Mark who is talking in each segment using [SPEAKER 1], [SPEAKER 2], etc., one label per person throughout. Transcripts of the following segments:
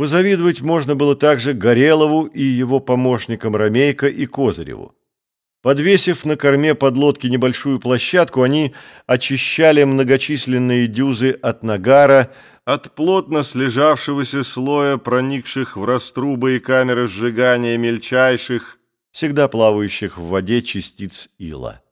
[SPEAKER 1] Позавидовать можно было также Горелову и его помощникам Ромейко и Козыреву. Подвесив на корме подлодки небольшую площадку, они очищали многочисленные дюзы от нагара, от плотно слежавшегося слоя проникших в раструбы и камеры сжигания мельчайших, всегда плавающих в воде частиц ила.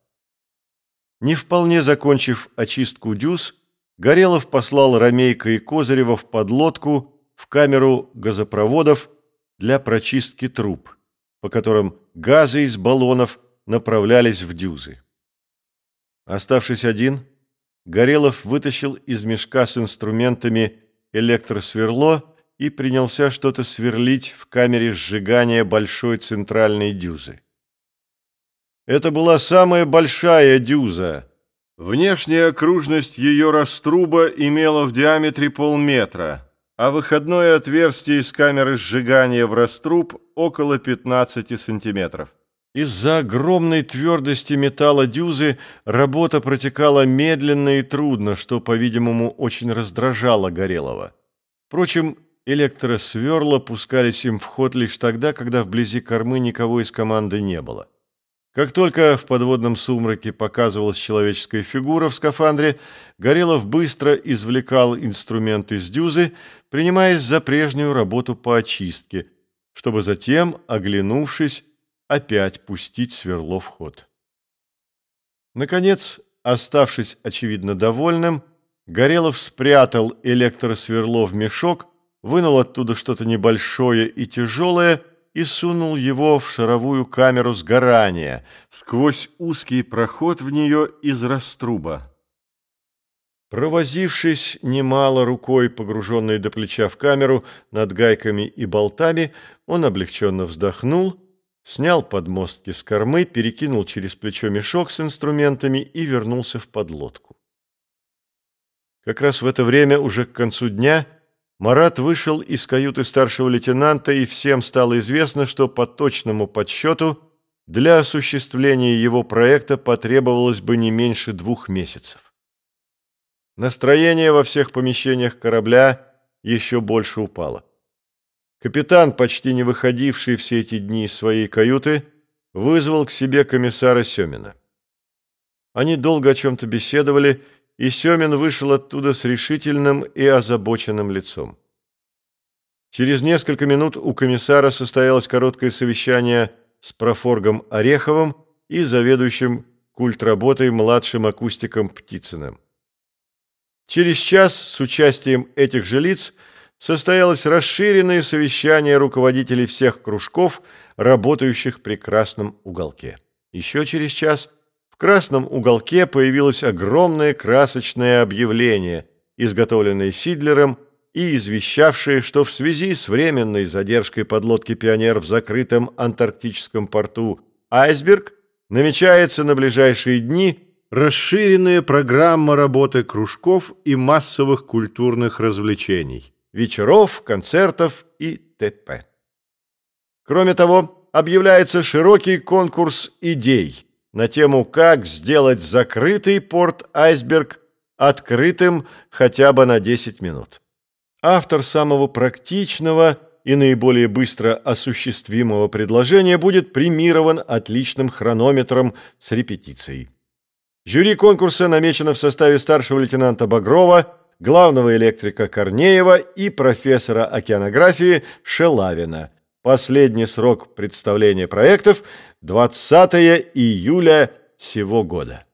[SPEAKER 1] Не вполне закончив очистку дюз, Горелов послал Ромейка и Козырева в подлодку в камеру газопроводов для прочистки труб, по которым газы из баллонов направлялись в дюзы. Оставшись один, Горелов вытащил из мешка с инструментами электросверло и принялся что-то сверлить в камере сжигания большой центральной дюзы. Это была самая большая дюза. Внешняя окружность ее раструба имела в диаметре полметра, а выходное отверстие из камеры сжигания в раструб около 15 сантиметров. Из-за огромной твердости металла дюзы работа протекала медленно и трудно, что, по-видимому, очень раздражало Горелого. Впрочем, электросверла пускались им в ход лишь тогда, когда вблизи кормы никого из команды не было. Как только в подводном сумраке показывалась человеческая фигура в скафандре, Горелов быстро извлекал инструмент из дюзы, принимаясь за прежнюю работу по очистке, чтобы затем, оглянувшись, опять пустить сверло в ход. Наконец, оставшись, очевидно, довольным, Горелов спрятал электросверло в мешок, вынул оттуда что-то небольшое и тяжелое и сунул его в шаровую камеру сгорания, сквозь узкий проход в нее из раструба. Провозившись немало рукой, погруженной до плеча в камеру, над гайками и болтами, он облегченно вздохнул снял подмостки с кормы, перекинул через плечо мешок с инструментами и вернулся в подлодку. Как раз в это время, уже к концу дня, Марат вышел из каюты старшего лейтенанта, и всем стало известно, что по точному подсчету для осуществления его проекта потребовалось бы не меньше двух месяцев. Настроение во всех помещениях корабля еще больше упало. Капитан, почти не выходивший все эти дни из своей каюты, вызвал к себе комиссара Семина. Они долго о чем-то беседовали, и Семин вышел оттуда с решительным и озабоченным лицом. Через несколько минут у комиссара состоялось короткое совещание с профоргом Ореховым и заведующим культработой младшим акустиком Птицыным. Через час с участием этих же лиц – состоялось расширенное совещание руководителей всех кружков, работающих при Красном уголке. Еще через час в Красном уголке появилось огромное красочное объявление, изготовленное Сидлером и извещавшее, что в связи с временной задержкой подлодки «Пионер» в закрытом антарктическом порту «Айсберг» намечается на ближайшие дни расширенная программа работы кружков и массовых культурных развлечений вечеров, концертов и т.п. Кроме того, объявляется широкий конкурс идей на тему «Как сделать закрытый порт «Айсберг» открытым хотя бы на 10 минут». Автор самого практичного и наиболее быстро осуществимого предложения будет премирован отличным хронометром с репетицией. Жюри конкурса намечено в составе старшего лейтенанта Багрова – главного электрика Корнеева и профессора океанографии Шелавина. Последний срок представления проектов – 20 июля сего года.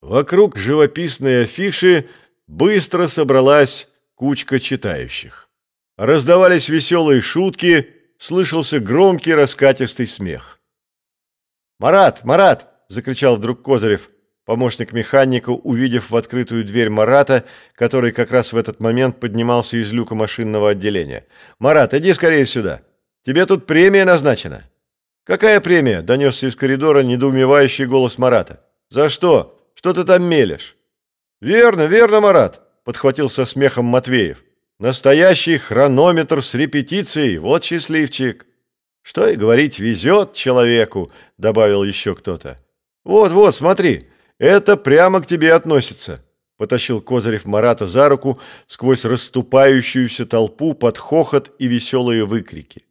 [SPEAKER 1] Вокруг живописной афиши быстро собралась кучка читающих. Раздавались веселые шутки, слышался громкий раскатистый смех. «Марат! Марат!» – закричал вдруг Козырев. Помощник механика, увидев в открытую дверь Марата, который как раз в этот момент поднимался из люка машинного отделения. «Марат, иди скорее сюда. Тебе тут премия назначена». «Какая премия?» – донесся из коридора недоумевающий голос Марата. «За что? Что ты там мелешь?» «Верно, верно, Марат», – подхватил со смехом Матвеев. «Настоящий хронометр с репетицией, вот счастливчик». «Что и говорить, везет человеку», – добавил еще кто-то. «Вот, вот, смотри, это прямо к тебе относится. потащил Козырев Марата за руку сквозь расступающуюся толпу под хохот и веселые выкрики.